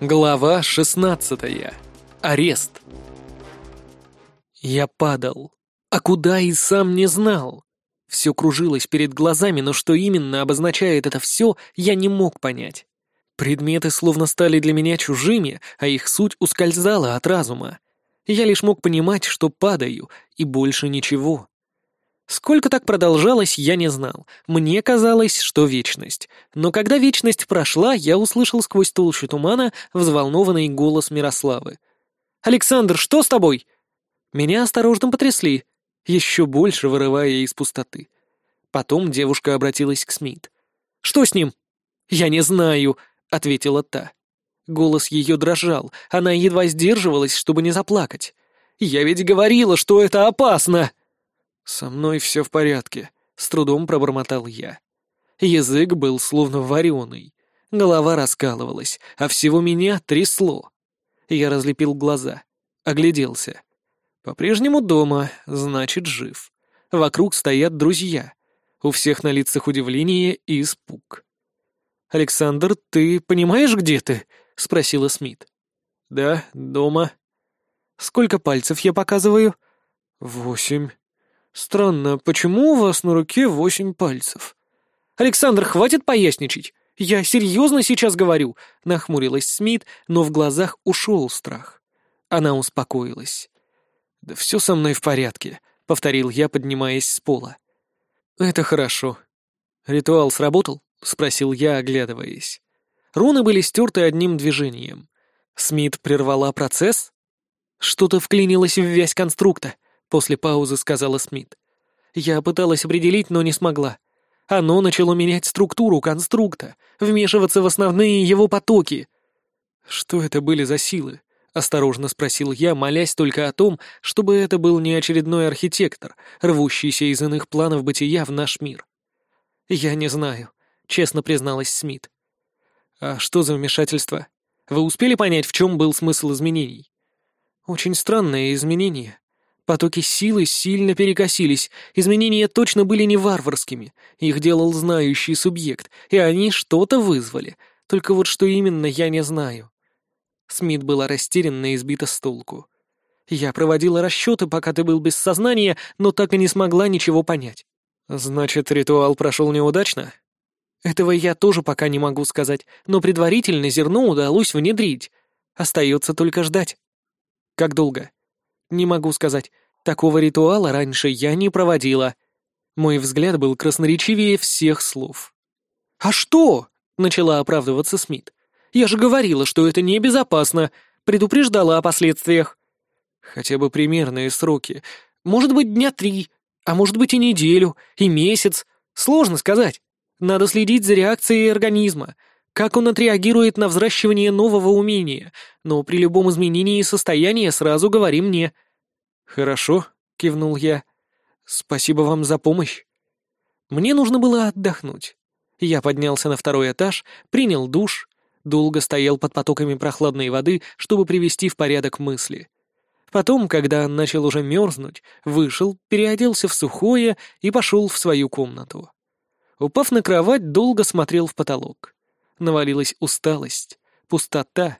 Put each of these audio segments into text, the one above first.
Глава 16. Арест. Я падал. А куда и сам не знал. Все кружилось перед глазами, но что именно обозначает это все, я не мог понять. Предметы словно стали для меня чужими, а их суть ускользала от разума. Я лишь мог понимать, что падаю, и больше ничего. Сколько так продолжалось, я не знал. Мне казалось, что вечность. Но когда вечность прошла, я услышал сквозь толщу тумана взволнованный голос Мирославы. «Александр, что с тобой?» Меня осторожно потрясли, еще больше вырывая из пустоты. Потом девушка обратилась к Смит. «Что с ним?» «Я не знаю», — ответила та. Голос ее дрожал, она едва сдерживалась, чтобы не заплакать. «Я ведь говорила, что это опасно!» «Со мной все в порядке», — с трудом пробормотал я. Язык был словно вареный. Голова раскалывалась, а всего меня трясло. Я разлепил глаза, огляделся. По-прежнему дома, значит, жив. Вокруг стоят друзья. У всех на лицах удивление и испуг. «Александр, ты понимаешь, где ты?» — спросила Смит. «Да, дома». «Сколько пальцев я показываю?» «Восемь». «Странно, почему у вас на руке восемь пальцев?» «Александр, хватит поясничать! Я серьезно сейчас говорю!» — нахмурилась Смит, но в глазах ушел страх. Она успокоилась. «Да все со мной в порядке», — повторил я, поднимаясь с пола. «Это хорошо». «Ритуал сработал?» — спросил я, оглядываясь. Руны были стерты одним движением. Смит прервала процесс? Что-то вклинилось в вязь конструкта. После паузы сказала Смит. Я пыталась определить, но не смогла. Оно начало менять структуру конструкта, вмешиваться в основные его потоки. Что это были за силы? Осторожно спросил я, молясь только о том, чтобы это был не очередной архитектор, рвущийся из иных планов бытия в наш мир. «Я не знаю», — честно призналась Смит. «А что за вмешательство? Вы успели понять, в чем был смысл изменений?» «Очень странное изменение. Потоки силы сильно перекосились, изменения точно были не варварскими, их делал знающий субъект, и они что-то вызвали, только вот что именно я не знаю. Смит была растерянна и сбита с толку. Я проводила расчеты, пока ты был без сознания, но так и не смогла ничего понять. Значит, ритуал прошел неудачно? Этого я тоже пока не могу сказать, но предварительно зерно удалось внедрить. Остается только ждать. Как долго? Не могу сказать. Такого ритуала раньше я не проводила. Мой взгляд был красноречивее всех слов. «А что?» — начала оправдываться Смит. «Я же говорила, что это небезопасно. Предупреждала о последствиях». «Хотя бы примерные сроки. Может быть, дня три, а может быть и неделю, и месяц. Сложно сказать. Надо следить за реакцией организма, как он отреагирует на взращивание нового умения, но при любом изменении состояния сразу говори мне». «Хорошо», — кивнул я. «Спасибо вам за помощь». Мне нужно было отдохнуть. Я поднялся на второй этаж, принял душ, долго стоял под потоками прохладной воды, чтобы привести в порядок мысли. Потом, когда начал уже мерзнуть, вышел, переоделся в сухое и пошел в свою комнату. Упав на кровать, долго смотрел в потолок. Навалилась усталость, пустота.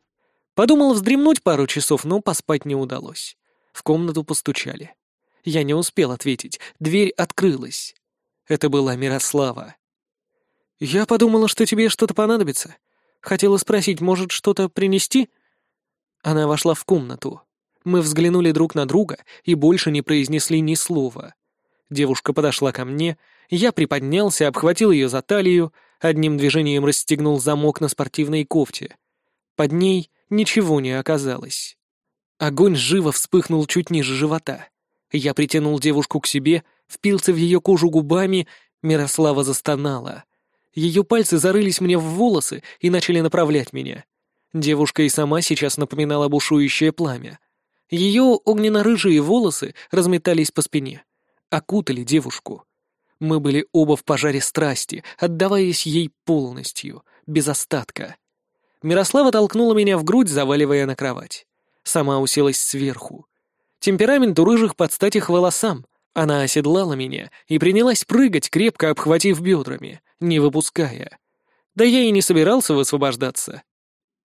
Подумал вздремнуть пару часов, но поспать не удалось. В комнату постучали. Я не успел ответить, дверь открылась. Это была Мирослава. «Я подумала, что тебе что-то понадобится. Хотела спросить, может, что-то принести?» Она вошла в комнату. Мы взглянули друг на друга и больше не произнесли ни слова. Девушка подошла ко мне, я приподнялся, обхватил ее за талию, одним движением расстегнул замок на спортивной кофте. Под ней ничего не оказалось. Огонь живо вспыхнул чуть ниже живота. Я притянул девушку к себе, впился в ее кожу губами, Мирослава застонала. Ее пальцы зарылись мне в волосы и начали направлять меня. Девушка и сама сейчас напоминала бушующее пламя. Ее огненно-рыжие волосы разметались по спине, окутали девушку. Мы были оба в пожаре страсти, отдаваясь ей полностью, без остатка. Мирослава толкнула меня в грудь, заваливая на кровать. Сама уселась сверху. Темперамент у рыжих под стать их волосам. Она оседлала меня и принялась прыгать, крепко обхватив бедрами, не выпуская. Да я и не собирался высвобождаться.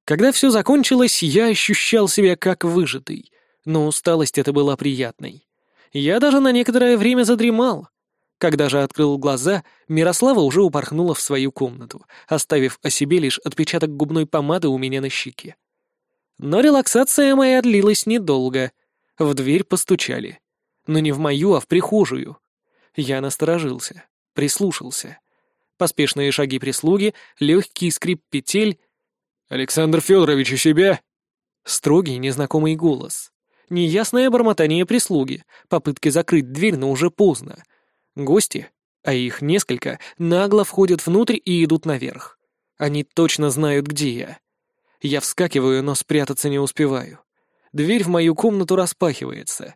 Когда все закончилось, я ощущал себя как выжатый, но усталость эта была приятной. Я даже на некоторое время задремал. Когда же открыл глаза, Мирослава уже упорхнула в свою комнату, оставив о себе лишь отпечаток губной помады у меня на щеке. Но релаксация моя длилась недолго. В дверь постучали. Но не в мою, а в прихожую. Я насторожился, прислушался. Поспешные шаги прислуги, легкий скрип петель. «Александр Федорович у себя?» Строгий, незнакомый голос. Неясное бормотание прислуги, попытки закрыть дверь, но уже поздно. Гости, а их несколько, нагло входят внутрь и идут наверх. Они точно знают, где я. Я вскакиваю, но спрятаться не успеваю. Дверь в мою комнату распахивается.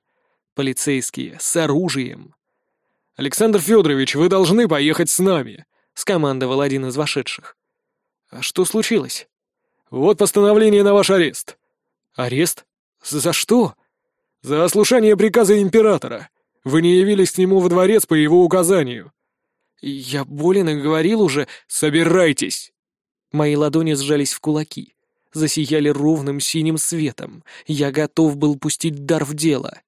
Полицейские, с оружием. «Александр Федорович, вы должны поехать с нами», — скомандовал один из вошедших. «А что случилось?» «Вот постановление на ваш арест». «Арест? За что?» «За ослушание приказа императора. Вы не явились к нему во дворец по его указанию». «Я болен и говорил уже...» «Собирайтесь!» Мои ладони сжались в кулаки засияли ровным синим светом. Я готов был пустить дар в дело.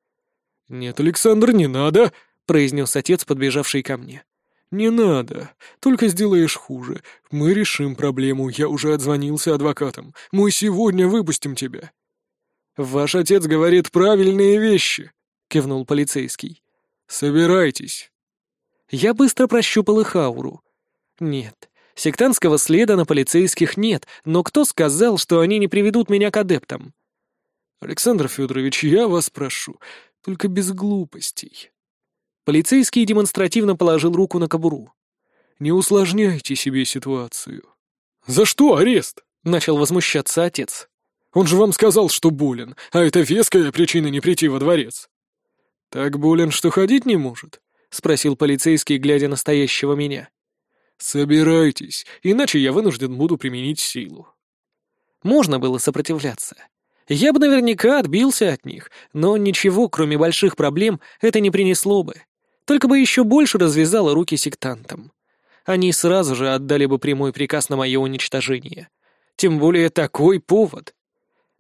«Нет, Александр, не надо!» — произнес отец, подбежавший ко мне. «Не надо. Только сделаешь хуже. Мы решим проблему. Я уже отзвонился адвокатам. Мы сегодня выпустим тебя». «Ваш отец говорит правильные вещи», — кивнул полицейский. «Собирайтесь». Я быстро прощупал их ауру. Нет, Сектантского следа на полицейских нет, но кто сказал, что они не приведут меня к адептам? Александр Федорович, я вас прошу, только без глупостей. Полицейский демонстративно положил руку на кобуру. Не усложняйте себе ситуацию. За что арест? Начал возмущаться отец. Он же вам сказал, что болен, а это веская причина не прийти во дворец. Так болен, что ходить не может? Спросил полицейский, глядя на стоящего меня. «Собирайтесь, иначе я вынужден буду применить силу». Можно было сопротивляться. Я бы наверняка отбился от них, но ничего, кроме больших проблем, это не принесло бы. Только бы еще больше развязало руки сектантам. Они сразу же отдали бы прямой приказ на мое уничтожение. Тем более такой повод.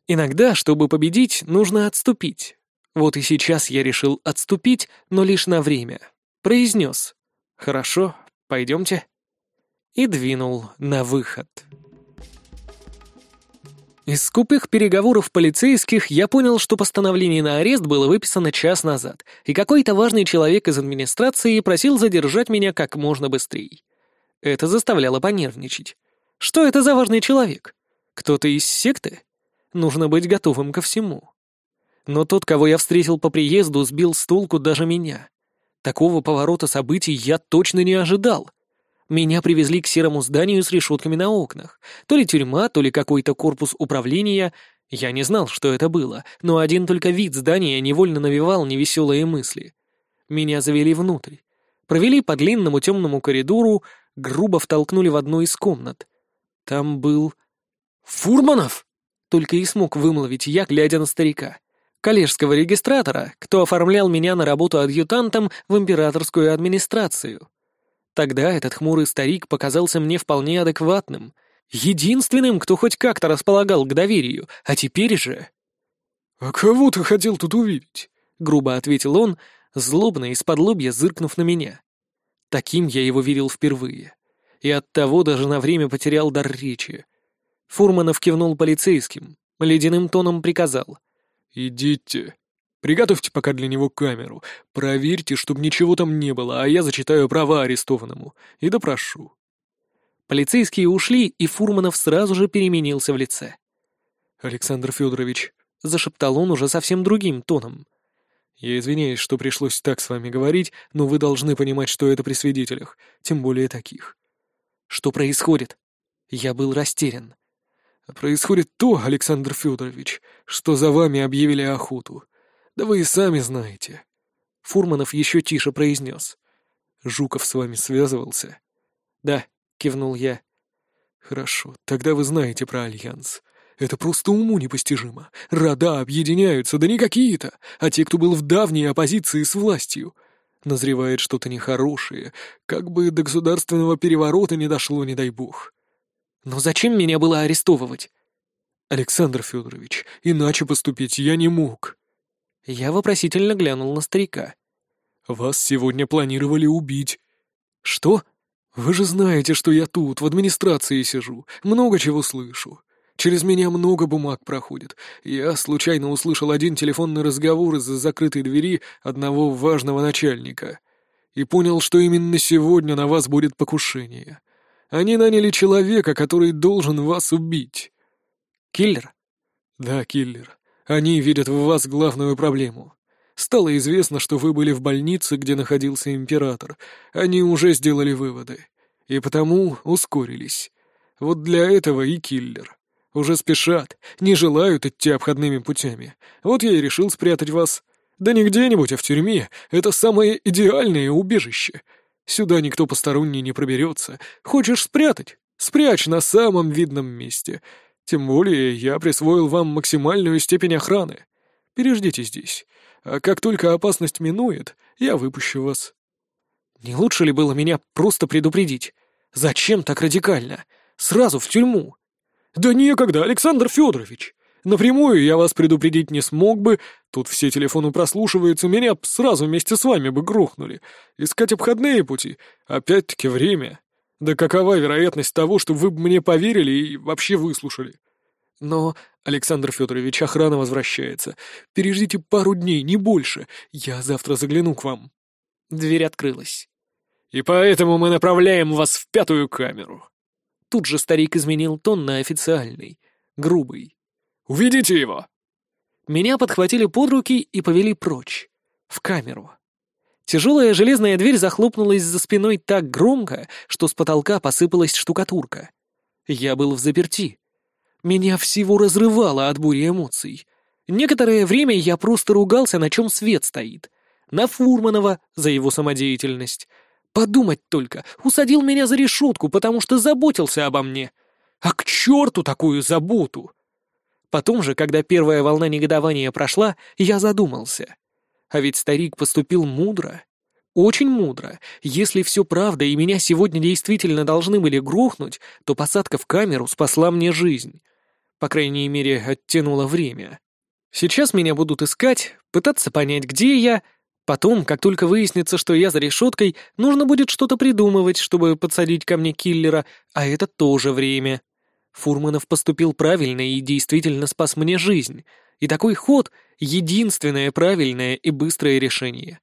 Иногда, чтобы победить, нужно отступить. Вот и сейчас я решил отступить, но лишь на время. Произнес. «Хорошо, пойдемте» и двинул на выход. Из скупых переговоров полицейских я понял, что постановление на арест было выписано час назад, и какой-то важный человек из администрации просил задержать меня как можно быстрее. Это заставляло понервничать. Что это за важный человек? Кто-то из секты? Нужно быть готовым ко всему. Но тот, кого я встретил по приезду, сбил с толку даже меня. Такого поворота событий я точно не ожидал — меня привезли к серому зданию с решетками на окнах. То ли тюрьма, то ли какой-то корпус управления. Я не знал, что это было, но один только вид здания невольно навевал невеселые мысли. Меня завели внутрь. Провели по длинному темному коридору, грубо втолкнули в одну из комнат. Там был... «Фурманов!» Только и смог вымолвить я, глядя на старика. Коллежского регистратора, кто оформлял меня на работу адъютантом в императорскую администрацию. Тогда этот хмурый старик показался мне вполне адекватным, единственным, кто хоть как-то располагал к доверию, а теперь же... «А кого ты хотел тут увидеть?» — грубо ответил он, злобно из-под лобья зыркнув на меня. Таким я его видел впервые. И оттого даже на время потерял дар речи. Фурманов кивнул полицейским, ледяным тоном приказал. «Идите». Приготовьте пока для него камеру. Проверьте, чтобы ничего там не было, а я зачитаю права арестованному. И допрошу». Полицейские ушли, и Фурманов сразу же переменился в лице. «Александр Федорович», — зашептал он уже совсем другим тоном. «Я извиняюсь, что пришлось так с вами говорить, но вы должны понимать, что это при свидетелях, тем более таких». «Что происходит?» Я был растерян. «Происходит то, Александр Федорович, что за вами объявили охоту. Да вы и сами знаете. Фурманов еще тише произнес. Жуков с вами связывался? Да, кивнул я. Хорошо, тогда вы знаете про Альянс. Это просто уму непостижимо. Рода объединяются, да не какие-то, а те, кто был в давней оппозиции с властью. Назревает что-то нехорошее, как бы до государственного переворота не дошло, не дай бог. Но зачем меня было арестовывать? «Александр Федорович, иначе поступить я не мог». Я вопросительно глянул на старика. «Вас сегодня планировали убить». «Что?» «Вы же знаете, что я тут, в администрации сижу, много чего слышу. Через меня много бумаг проходит. Я случайно услышал один телефонный разговор из-за закрытой двери одного важного начальника. И понял, что именно сегодня на вас будет покушение. Они наняли человека, который должен вас убить». «Киллер?» «Да, киллер. Они видят в вас главную проблему. Стало известно, что вы были в больнице, где находился император. Они уже сделали выводы. И потому ускорились. Вот для этого и киллер. Уже спешат, не желают идти обходными путями. Вот я и решил спрятать вас. Да не где-нибудь, а в тюрьме. Это самое идеальное убежище. Сюда никто посторонний не проберется. Хочешь спрятать? Спрячь на самом видном месте. Тем более я присвоил вам максимальную степень охраны. Переждите здесь. А как только опасность минует, я выпущу вас». «Не лучше ли было меня просто предупредить? Зачем так радикально? Сразу в тюрьму?» «Да некогда, Александр Федорович. Напрямую я вас предупредить не смог бы. Тут все телефоны прослушиваются, меня сразу вместе с вами бы грохнули. Искать обходные пути. Опять-таки время. Да какова вероятность того, что вы бы мне поверили и вообще выслушали?» «Но, Александр Федорович, охрана возвращается. Переждите пару дней, не больше. Я завтра загляну к вам». Дверь открылась. «И поэтому мы направляем вас в пятую камеру». Тут же старик изменил тон на официальный, грубый. «Уведите его!» Меня подхватили под руки и повели прочь, в камеру. Тяжелая железная дверь захлопнулась за спиной так громко, что с потолка посыпалась штукатурка. Я был в заперти. Меня всего разрывало от бури эмоций. Некоторое время я просто ругался, на чем свет стоит. На Фурманова за его самодеятельность. Подумать только, усадил меня за решетку, потому что заботился обо мне. А к черту такую заботу! Потом же, когда первая волна негодования прошла, я задумался. А ведь старик поступил мудро. Очень мудро. Если все правда и меня сегодня действительно должны были грохнуть, то посадка в камеру спасла мне жизнь. По крайней мере, оттянула время. Сейчас меня будут искать, пытаться понять, где я. Потом, как только выяснится, что я за решеткой, нужно будет что-то придумывать, чтобы подсадить ко мне киллера, а это тоже время. Фурманов поступил правильно и действительно спас мне жизнь. И такой ход — единственное правильное и быстрое решение.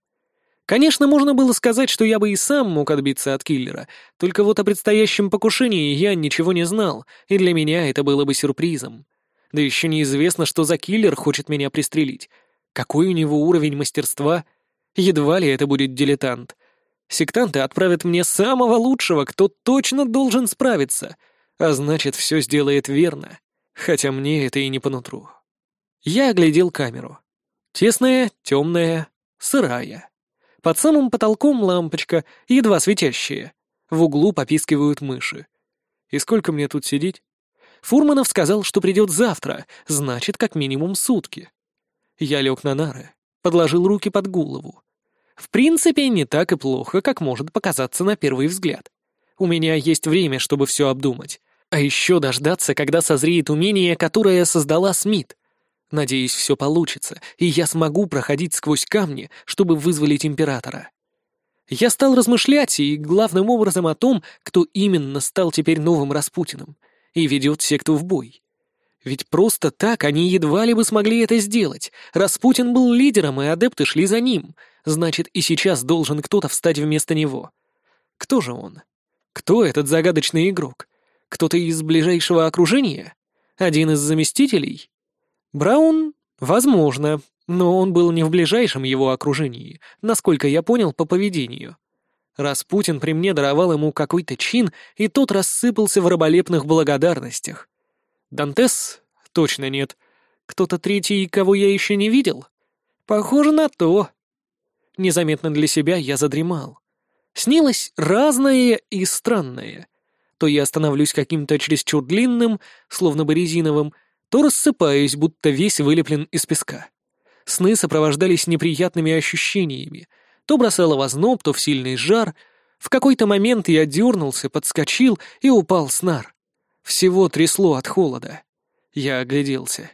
Конечно, можно было сказать, что я бы и сам мог отбиться от киллера, только вот о предстоящем покушении я ничего не знал, и для меня это было бы сюрпризом. Да еще неизвестно, что за киллер хочет меня пристрелить. Какой у него уровень мастерства? Едва ли это будет дилетант. Сектанты отправят мне самого лучшего, кто точно должен справиться, а значит, все сделает верно, хотя мне это и не по нутру. Я оглядел камеру. Тесная, темная, сырая. Под самым потолком лампочка, едва светящая. В углу попискивают мыши. И сколько мне тут сидеть? Фурманов сказал, что придет завтра, значит, как минимум сутки. Я лег на нары, подложил руки под голову. В принципе, не так и плохо, как может показаться на первый взгляд. У меня есть время, чтобы все обдумать. А еще дождаться, когда созреет умение, которое создала Смит. Надеюсь, все получится, и я смогу проходить сквозь камни, чтобы вызволить императора. Я стал размышлять, и главным образом о том, кто именно стал теперь новым Распутиным и ведет секту в бой. Ведь просто так они едва ли бы смогли это сделать. Распутин был лидером, и адепты шли за ним. Значит, и сейчас должен кто-то встать вместо него. Кто же он? Кто этот загадочный игрок? Кто-то из ближайшего окружения? Один из заместителей? Браун? Возможно, но он был не в ближайшем его окружении, насколько я понял по поведению. Распутин при мне даровал ему какой-то чин, и тот рассыпался в раболепных благодарностях. Дантес? Точно нет. Кто-то третий, кого я еще не видел? Похоже на то. Незаметно для себя я задремал. Снилось разное и странное. То я становлюсь каким-то чересчур длинным, словно бы резиновым, то рассыпаюсь, будто весь вылеплен из песка. Сны сопровождались неприятными ощущениями. То бросало в озноб, то в сильный жар. В какой-то момент я дернулся, подскочил и упал с нар. Всего трясло от холода. Я огляделся.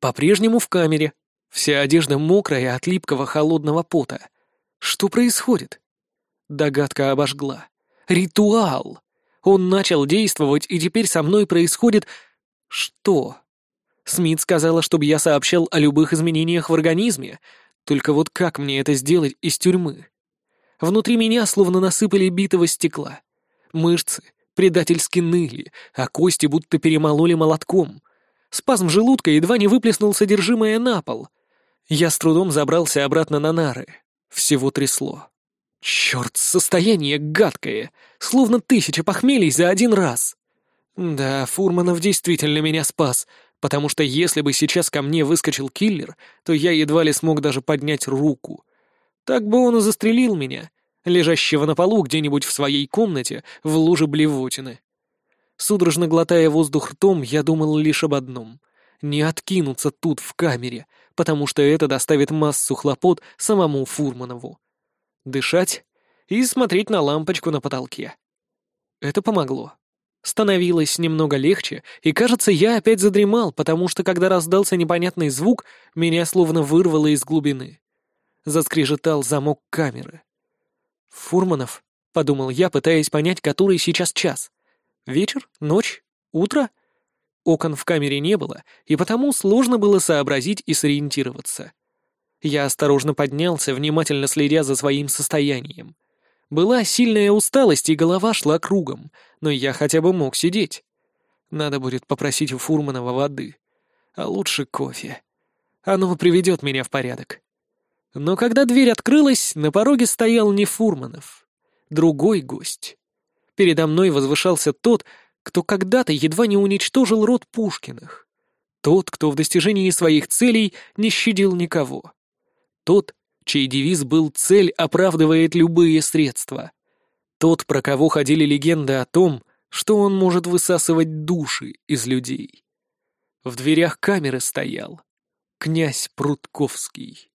По-прежнему в камере. Вся одежда мокрая от липкого холодного пота. Что происходит? Догадка обожгла. Ритуал! Он начал действовать, и теперь со мной происходит... Что? Смит сказала, чтобы я сообщал о любых изменениях в организме. Только вот как мне это сделать из тюрьмы? Внутри меня словно насыпали битого стекла. Мышцы предательски ныли, а кости будто перемололи молотком. Спазм желудка едва не выплеснул содержимое на пол. Я с трудом забрался обратно на нары. Всего трясло. Черт, состояние гадкое, словно тысяча похмелий за один раз. Да, Фурманов действительно меня спас, потому что если бы сейчас ко мне выскочил киллер, то я едва ли смог даже поднять руку. Так бы он и застрелил меня, лежащего на полу где-нибудь в своей комнате в луже блевотины. Судорожно глотая воздух ртом, я думал лишь об одном — не откинуться тут, в камере, потому что это доставит массу хлопот самому Фурманову. Дышать и смотреть на лампочку на потолке. Это помогло. Становилось немного легче, и, кажется, я опять задремал, потому что, когда раздался непонятный звук, меня словно вырвало из глубины. Заскрежетал замок камеры. «Фурманов», — подумал я, пытаясь понять, который сейчас час. Вечер? Ночь? Утро? Окон в камере не было, и потому сложно было сообразить и сориентироваться. Я осторожно поднялся, внимательно следя за своим состоянием. Была сильная усталость, и голова шла кругом, но я хотя бы мог сидеть. Надо будет попросить у Фурманова воды. А лучше кофе. Оно приведет меня в порядок. Но когда дверь открылась, на пороге стоял не Фурманов. Другой гость. Передо мной возвышался тот, кто когда-то едва не уничтожил род Пушкиных. Тот, кто в достижении своих целей не щадил никого. Тот, чей девиз был «Цель оправдывает любые средства». Тот, про кого ходили легенды о том, что он может высасывать души из людей. В дверях камеры стоял князь Прутковский.